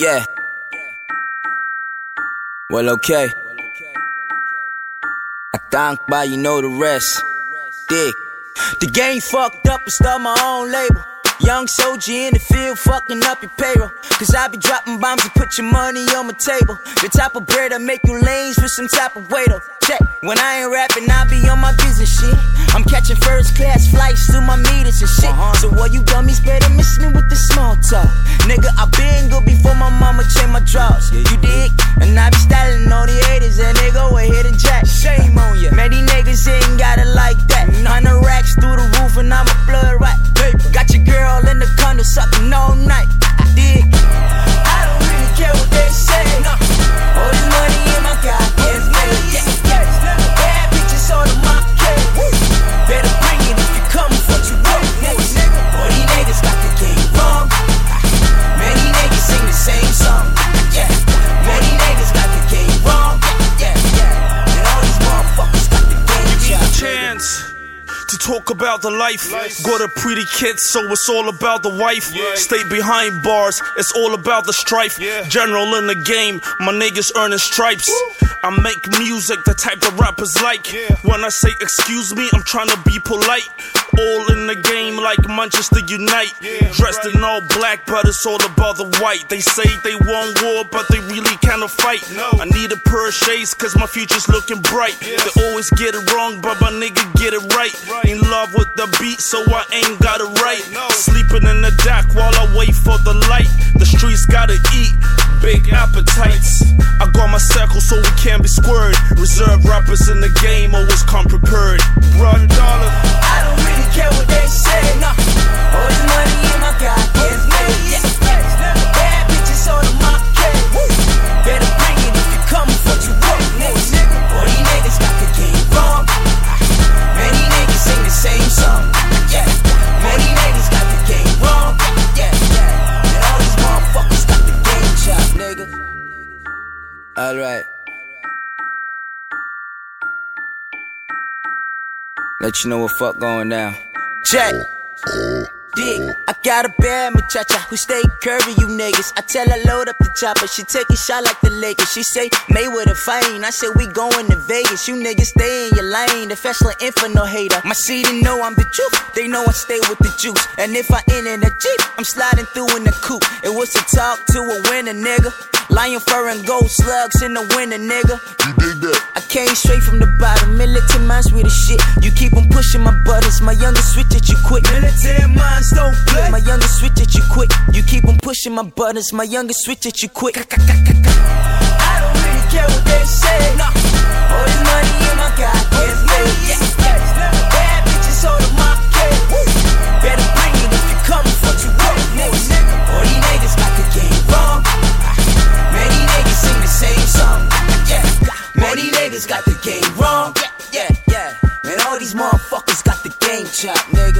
Yeah. Well, okay. I thank by you know the rest. Dick. The game fucked up and start my own label. Young soldier in the field, fucking up your payroll. Cause I be dropping bombs to put your money on my table. The type of bread that make you lanes with some type of weight. Check. When I ain't rapping, I be on my business shit. I'm catching first class flights through my meters and shit. Uh-huh. So all you dummies better miss me with the small talk. Mama my drawers. Yeah, you dig? And I be styling on the haters and they go ahead and jack. Shame on ya. Many niggas ain't got it like that. Hundred racks through the roof and I'm a blood right. Got your girl in the condo sucking all night. Talk about the life. Got a pretty kid, so it's all about the wife. Stay behind bars, it's all about the strife. General in the game, my niggas earning stripes. I make music the type that rappers like. When I say excuse me, I'm trying to be polite. All in the game like Manchester Unite. Dressed in all black, but it's all about the white. They say they want war, but they really kind of fight. I need a pair of shades, cause my future's looking bright. They always get it wrong, but my nigga get it right. right. In love with the beat, so I ain't got it right. No. Sleeping in the dock while I wait for the light. The streets gotta eat, big appetites. I got my circle so we can't be squared. Reserve rappers in the game always come prepared. Run dollar. Alright. Let you know what fuck going down. Check. Dick, I got a bad muchacha who stay curvy, you niggas. I tell her load up the chopper, she take a shot like the Lakers. She say Mayweather fine, I say we going to Vegas. You niggas stay in your lane, the festival infant no hater. My city know I'm the truth, they know I stay with the juice. And if I ain't in a jeep, I'm sliding through in the coupe. It was to talk to a winner, nigga. Lion fur and gold slugs in the winter, nigga. You dig that? I came straight from the bottom, militant minds with the shit. You keep on pushing my buttons, my youngest switch at you quick. Militant minds don't play. My youngest switch at you quick. You keep on pushing my buttons, my youngest switch at you quick. I don't really care what they say. No. Niggas got the game wrong. Yeah, yeah, yeah. And all these motherfuckers got the game chopped, nigga.